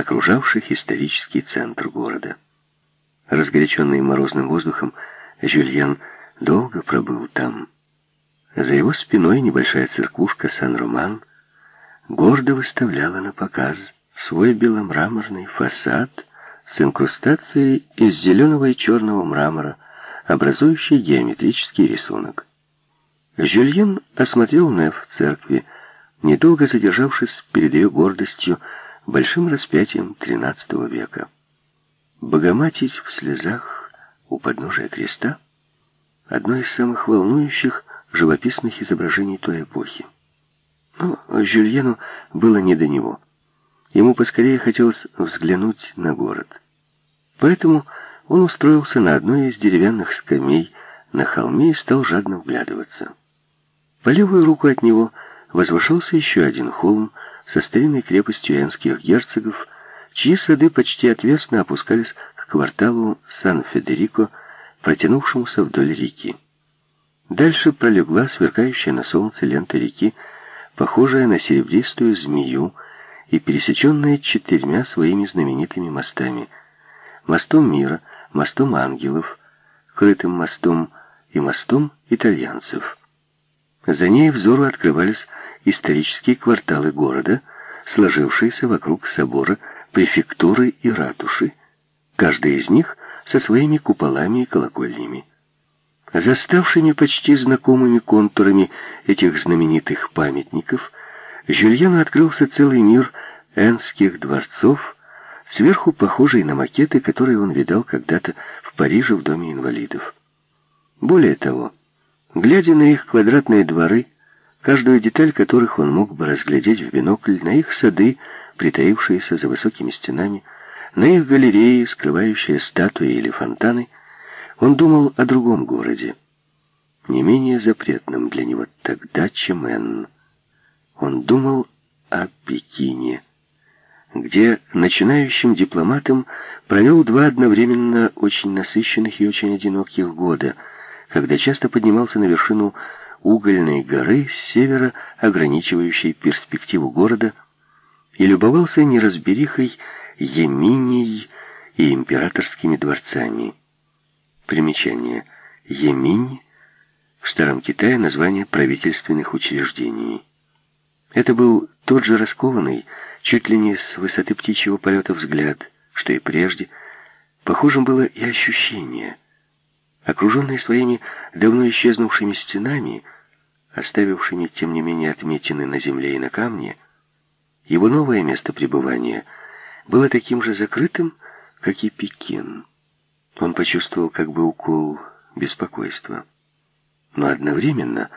окружавших исторический центр города. Разгоряченный морозным воздухом, Жюльен долго пробыл там. За его спиной небольшая церквушка Сан-Роман гордо выставляла на показ свой беломраморный фасад с инкрустацией из зеленого и черного мрамора, образующий геометрический рисунок. Жюльен осмотрел Неф в церкви, недолго задержавшись перед ее гордостью большим распятием XIII века. Богоматерь в слезах у подножия креста — одно из самых волнующих живописных изображений той эпохи. Но Жюльену было не до него. Ему поскорее хотелось взглянуть на город. Поэтому он устроился на одной из деревянных скамей на холме и стал жадно вглядываться. По левую руку от него возвышался еще один холм со старинной крепостью энских герцогов, чьи сады почти отвесно опускались к кварталу Сан-Федерико, протянувшемуся вдоль реки. Дальше пролегла сверкающая на солнце лента реки, похожая на серебристую змею и пересеченная четырьмя своими знаменитыми мостами. Мостом мира, мостом ангелов, крытым мостом и мостом итальянцев. За ней взору открывались исторические кварталы города, сложившиеся вокруг собора, префектуры и ратуши, каждая из них со своими куполами и колокольнями. Заставшими почти знакомыми контурами этих знаменитых памятников, Жюльену открылся целый мир энских дворцов, сверху похожий на макеты, которые он видал когда-то в Париже в Доме инвалидов. Более того, глядя на их квадратные дворы, каждую деталь которых он мог бы разглядеть в бинокль, на их сады, притаившиеся за высокими стенами, на их галереи, скрывающие статуи или фонтаны, он думал о другом городе, не менее запретном для него тогда, чем Энн. Он думал о Пекине, где начинающим дипломатом провел два одновременно очень насыщенных и очень одиноких года, когда часто поднимался на вершину угольной горы с севера, ограничивающей перспективу города, и любовался неразберихой Еминей и императорскими дворцами. Примечание. Еминь в Старом Китае название правительственных учреждений. Это был тот же раскованный, чуть ли не с высоты птичьего полета взгляд, что и прежде. Похожим было и ощущение. Окруженный своими давно исчезнувшими стенами, оставившими, тем не менее, отметины на земле и на камне, его новое место пребывания было таким же закрытым, как и Пекин. Он почувствовал как бы укол беспокойства. Но одновременно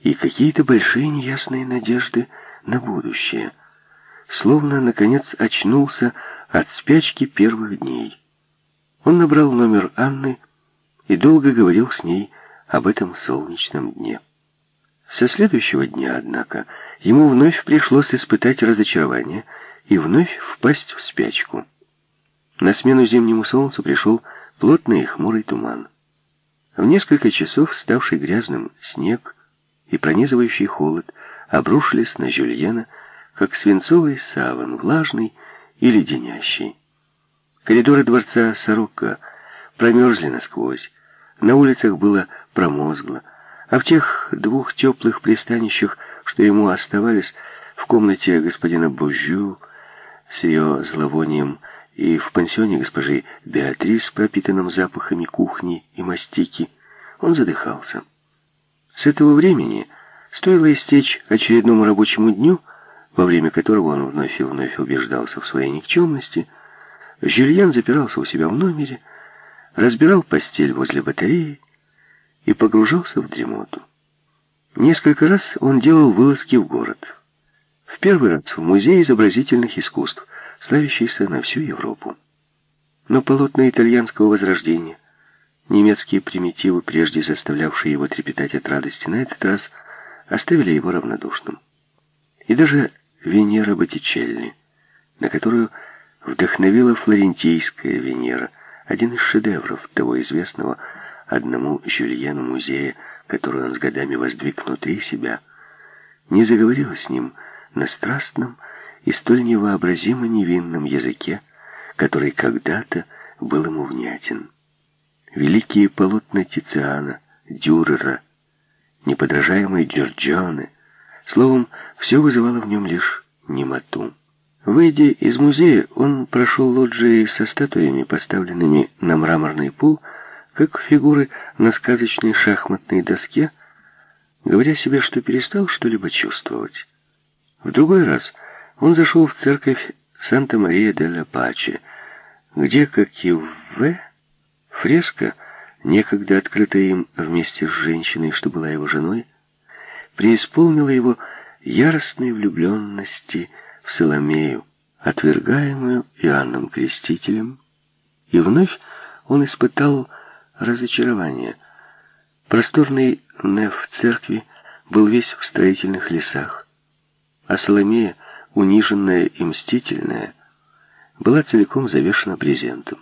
и какие-то большие неясные надежды на будущее. Словно, наконец, очнулся от спячки первых дней. Он набрал номер Анны и долго говорил с ней об этом солнечном дне. Со следующего дня, однако, ему вновь пришлось испытать разочарование и вновь впасть в спячку. На смену зимнему солнцу пришел плотный и хмурый туман. В несколько часов ставший грязным снег и пронизывающий холод обрушились на Жюльена, как свинцовый саван, влажный и леденящий. Коридоры дворца Сорока промерзли насквозь, на улицах было промозгло, а в тех двух теплых пристанищах, что ему оставались, в комнате господина Бужю с ее зловонием и в пансионе госпожи Беатрис, пропитанном запахами кухни и мастики, он задыхался. С этого времени стоило истечь очередному рабочему дню, во время которого он вновь и вновь убеждался в своей никчемности, Жюльен запирался у себя в номере, разбирал постель возле батареи и погружался в дремоту. Несколько раз он делал вылазки в город. В первый раз в Музей изобразительных искусств, славящийся на всю Европу. Но полотна итальянского возрождения, немецкие примитивы, прежде заставлявшие его трепетать от радости, на этот раз оставили его равнодушным. И даже Венера Боттичелли, на которую вдохновила флорентийская Венера, один из шедевров того известного одному Жюльену музея, который он с годами воздвиг внутри себя, не заговорила с ним на страстном и столь невообразимо невинном языке, который когда-то был ему внятен. Великие полотна Тициана, Дюрера, неподражаемый Джорджоне, словом, все вызывало в нем лишь немоту. Выйдя из музея, он прошел лоджией со статуями, поставленными на мраморный пол, как фигуры на сказочной шахматной доске, говоря себе, что перестал что-либо чувствовать. В другой раз он зашел в церковь Санта-Мария-де-ла-Паче, где, как и в В, фреска, некогда открытая им вместе с женщиной, что была его женой, преисполнила его яростной влюбленности в Соломею, отвергаемую Иоанном Крестителем, и вновь он испытал разочарование. Просторный неф церкви был весь в строительных лесах, а Соломея, униженная и мстительная, была целиком завешена брезентом.